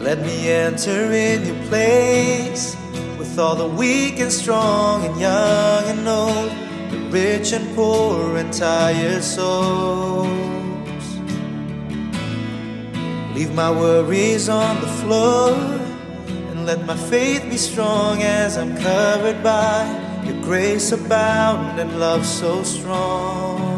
Let me enter in your place with all the weak and strong and young and old, the rich and poor and tired souls. Leave my worries on the floor and let my faith be strong as I'm covered by your grace abound and love so strong.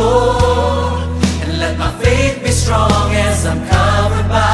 Lord, and let my faith be strong as I'm covered by.